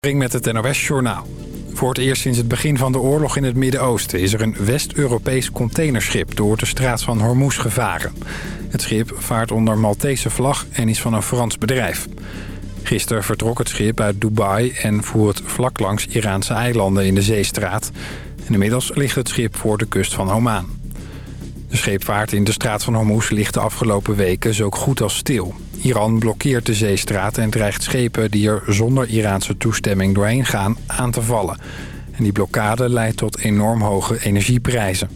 met het NOS-journaal. Voor het eerst sinds het begin van de oorlog in het Midden-Oosten... is er een West-Europees containerschip door de straat van Hormuz gevaren. Het schip vaart onder Maltese vlag en is van een Frans bedrijf. Gisteren vertrok het schip uit Dubai en voer het vlak langs Iraanse eilanden in de zeestraat. En inmiddels ligt het schip voor de kust van Oman. De scheepvaart in de straat van Hormuz ligt de afgelopen weken zo goed als stil. Iran blokkeert de zeestraat en dreigt schepen die er zonder Iraanse toestemming doorheen gaan aan te vallen. En die blokkade leidt tot enorm hoge energieprijzen.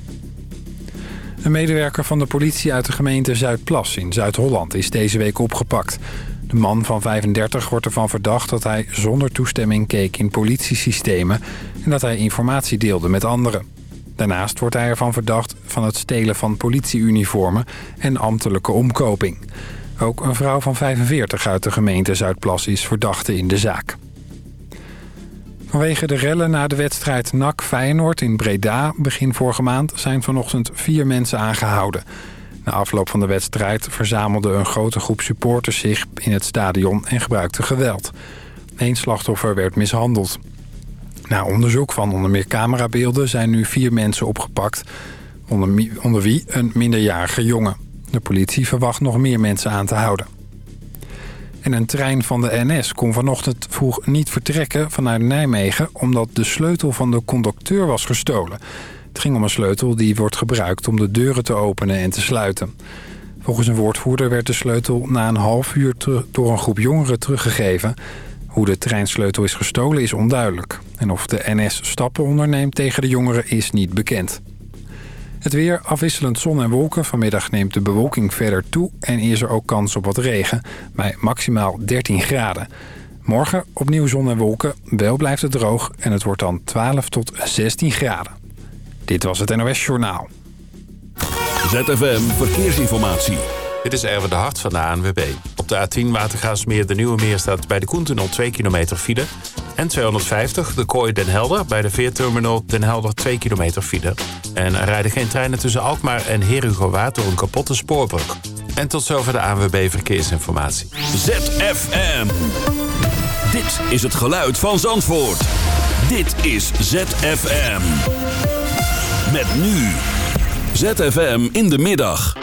Een medewerker van de politie uit de gemeente Zuidplas in Zuid-Holland is deze week opgepakt. De man van 35 wordt ervan verdacht dat hij zonder toestemming keek in politiesystemen... en dat hij informatie deelde met anderen. Daarnaast wordt hij ervan verdacht van het stelen van politieuniformen en ambtelijke omkoping. Ook een vrouw van 45 uit de gemeente Zuidplas is verdachte in de zaak. Vanwege de rellen na de wedstrijd NAC Feyenoord in Breda begin vorige maand zijn vanochtend vier mensen aangehouden. Na afloop van de wedstrijd verzamelde een grote groep supporters zich in het stadion en gebruikte geweld. Eén slachtoffer werd mishandeld. Na onderzoek van onder meer camerabeelden zijn nu vier mensen opgepakt, onder, onder wie een minderjarige jongen. De politie verwacht nog meer mensen aan te houden. En een trein van de NS kon vanochtend vroeg niet vertrekken vanuit Nijmegen... omdat de sleutel van de conducteur was gestolen. Het ging om een sleutel die wordt gebruikt om de deuren te openen en te sluiten. Volgens een woordvoerder werd de sleutel na een half uur door een groep jongeren teruggegeven. Hoe de treinsleutel is gestolen is onduidelijk. En of de NS stappen onderneemt tegen de jongeren is niet bekend. Het weer, afwisselend zon en wolken. Vanmiddag neemt de bewolking verder toe en is er ook kans op wat regen. Bij maximaal 13 graden. Morgen opnieuw zon en wolken. Wel blijft het droog en het wordt dan 12 tot 16 graden. Dit was het NOS Journaal. ZFM Verkeersinformatie. Dit is Erwin de Hart van de ANWB. Op de A10 Watergaasmeer de Nieuwe Meer staat bij de Koentunnel 2 kilometer file. En 250 de Kooi Den Helder bij de Veerterminal Den Helder 2 kilometer file. En er rijden geen treinen tussen Alkmaar en Herugowaard door een kapotte spoorbrug. En tot zover de ANWB Verkeersinformatie. ZFM. Dit is het geluid van Zandvoort. Dit is ZFM. Met nu. ZFM in de middag.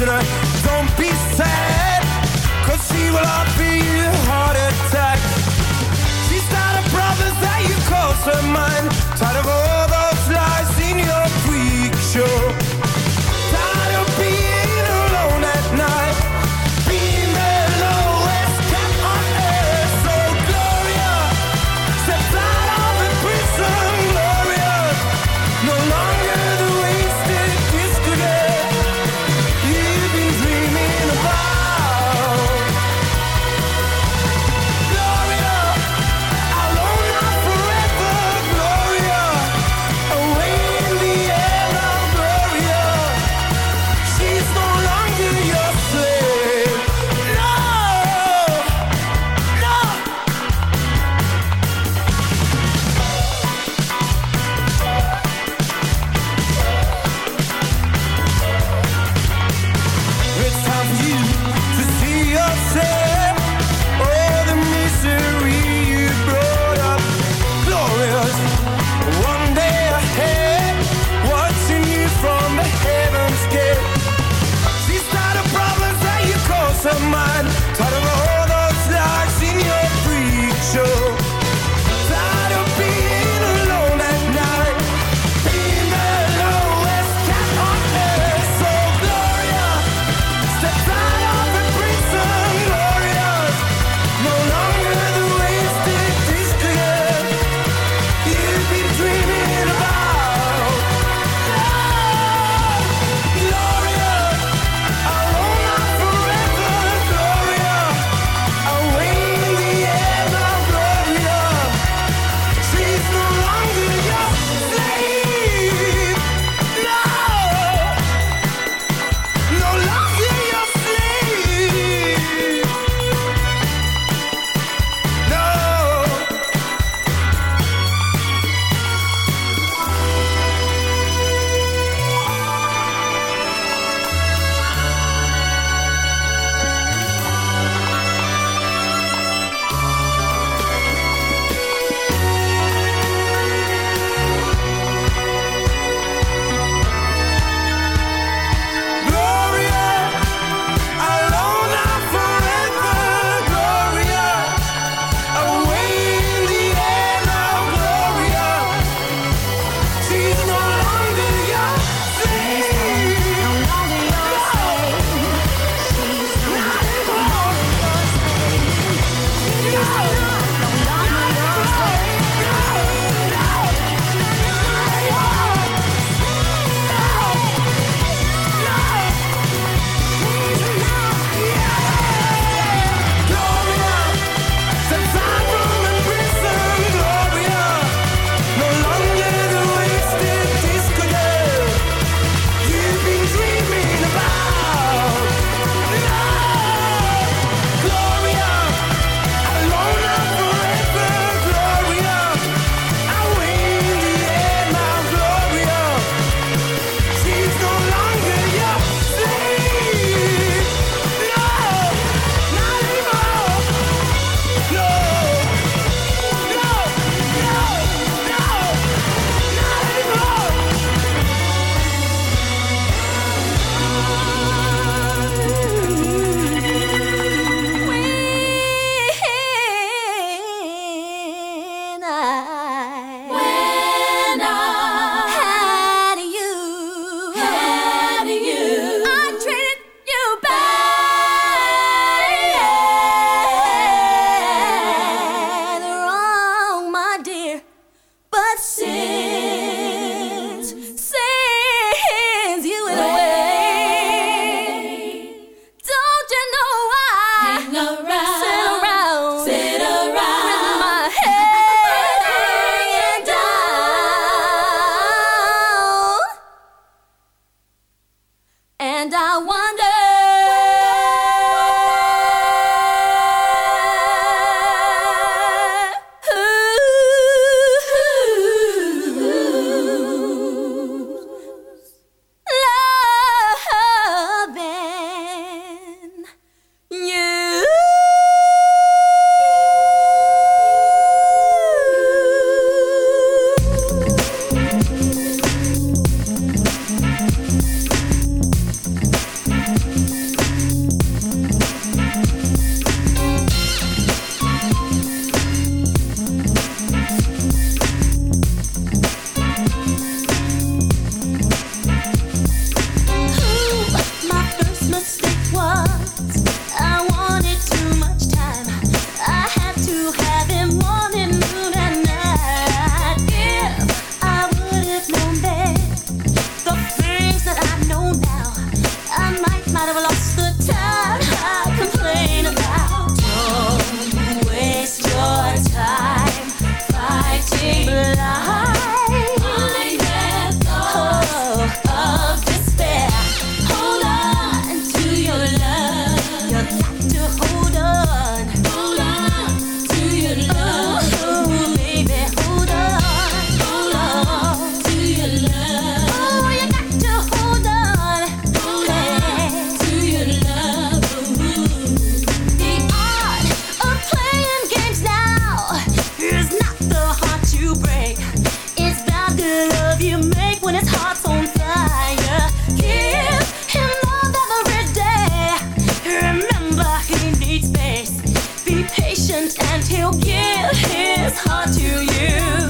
Listener, And I want vanuit Zandvoort. to first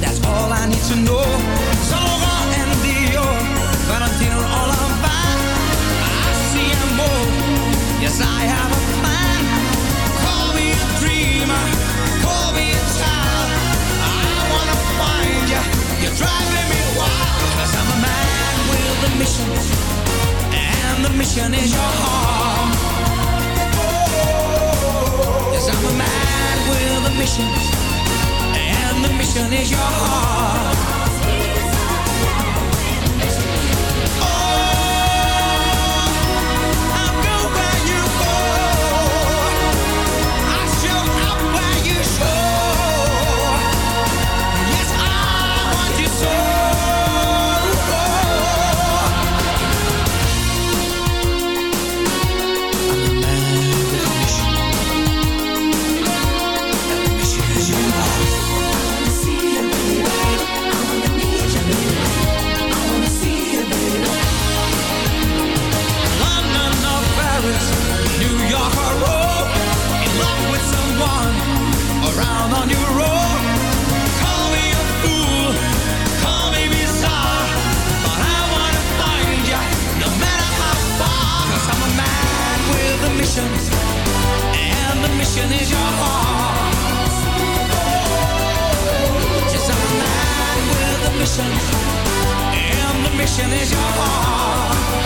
That's all I need to know. Saint Laurent and Dior, Valentino all on fire. I see a more. Yes, I have a plan. Call me a dreamer, call me a child. I wanna find you. You're driving me wild. i I'm a man with a mission, and the mission is your heart. Oh, oh, oh, Cause I'm a man with a mission and the mission is your heart mission is your heart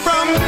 From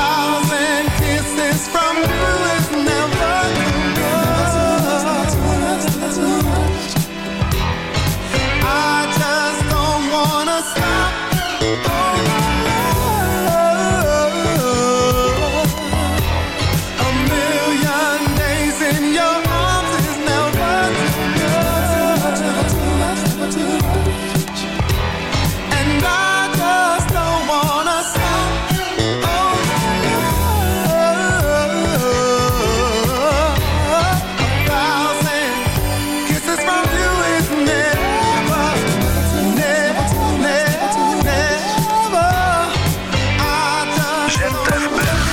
A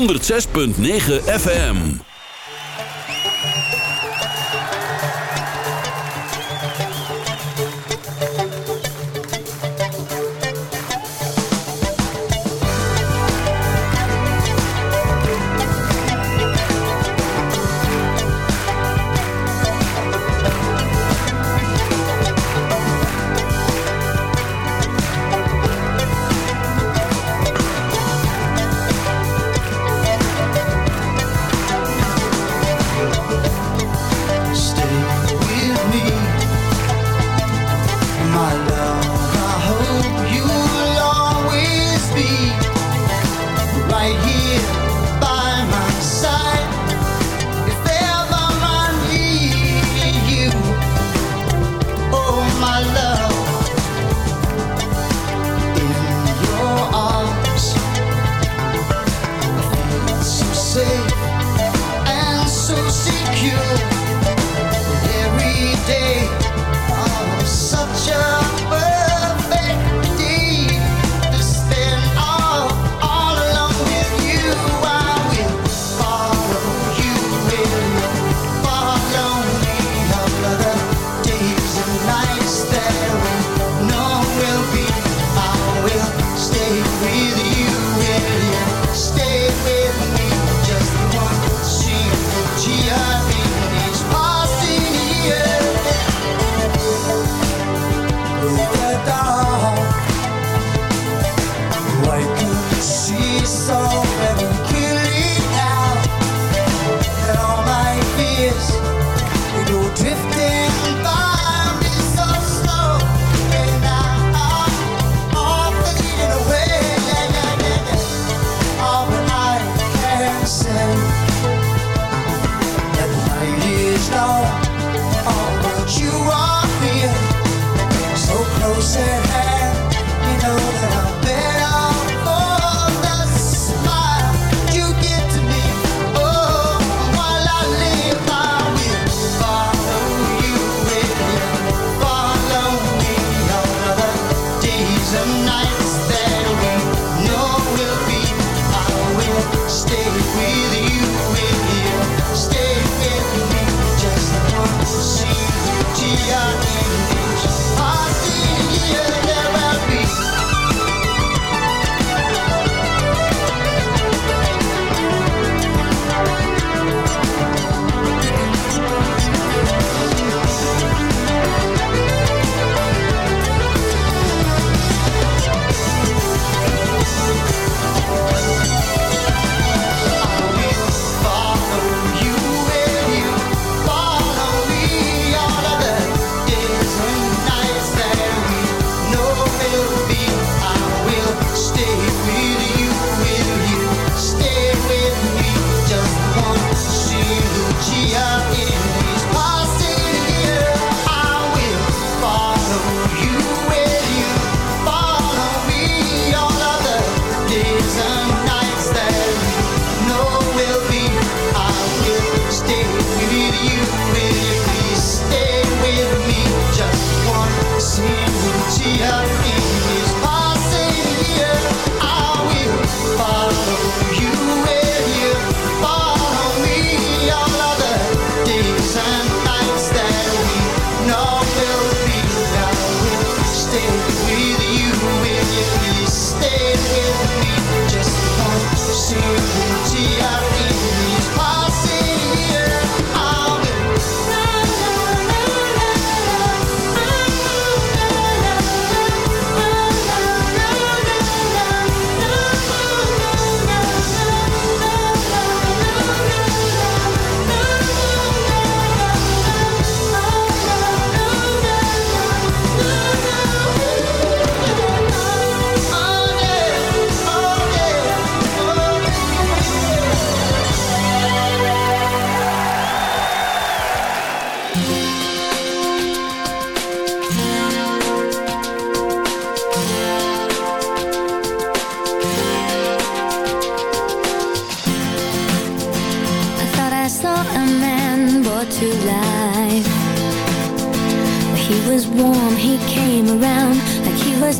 106.9 FM. My love,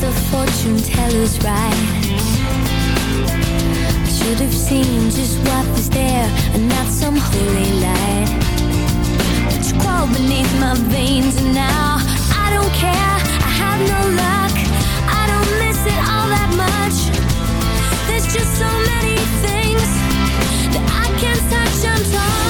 the fortune teller's right. Should have seen just what was there and not some holy light. But you crawled beneath my veins and now I don't care. I have no luck. I don't miss it all that much. There's just so many things that I can't touch. I'm.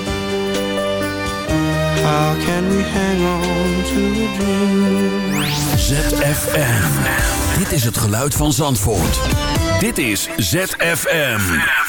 How can we hang on to a dream? ZFM. Dit is het geluid van Zandvoort. Dit is ZFM.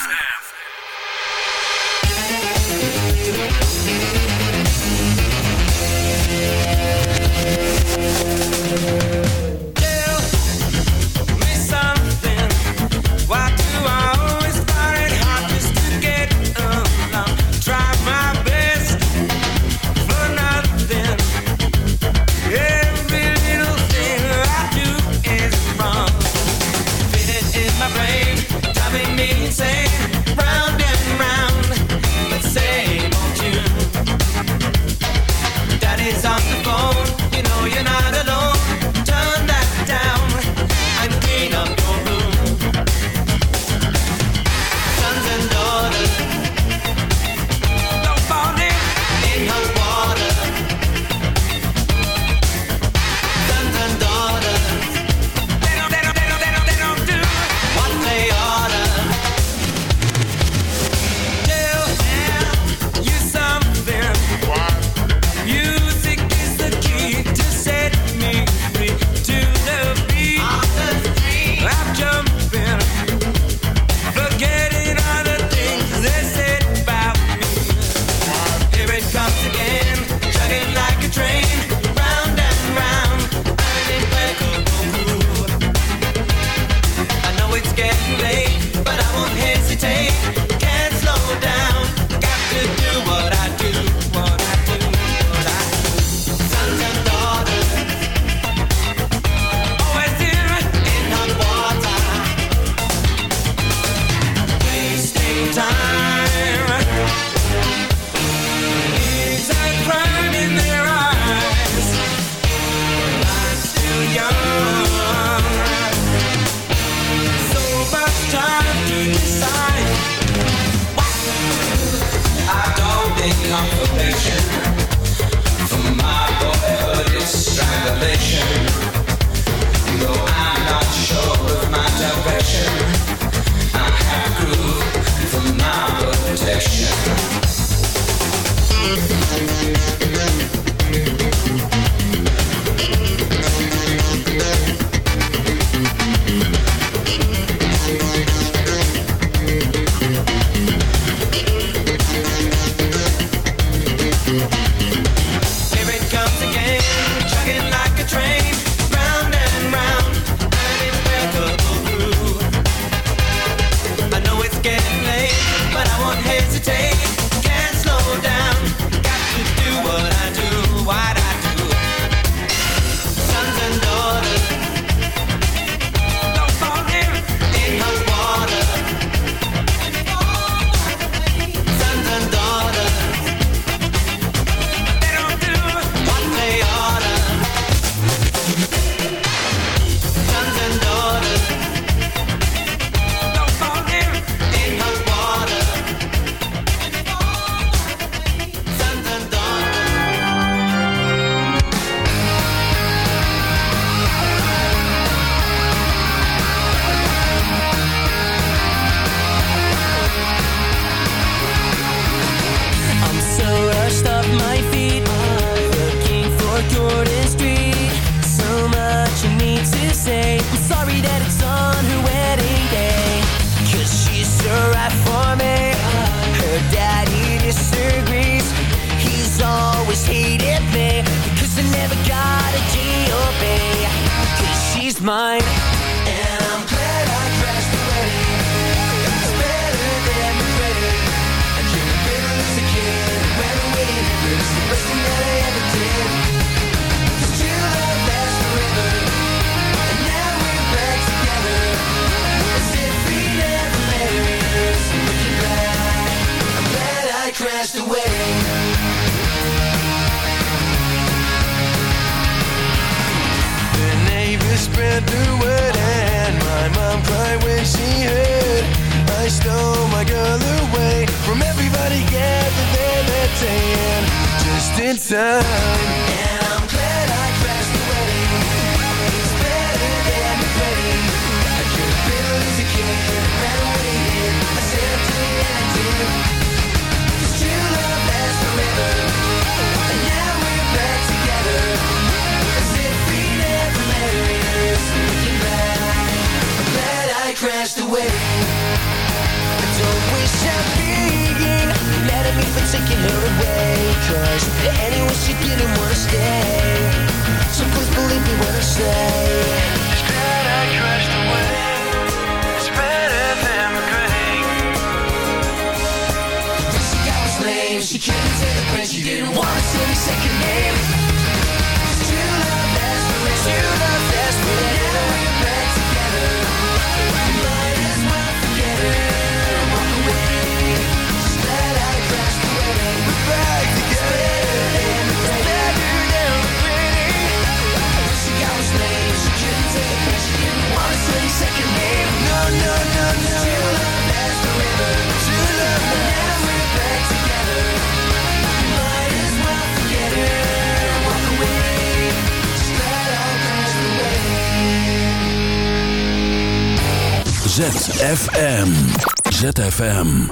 ZFM.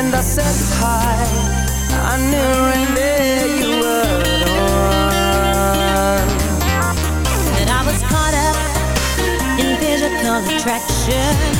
and I said hi. I knew right there you were the one. That I was caught up in physical attraction.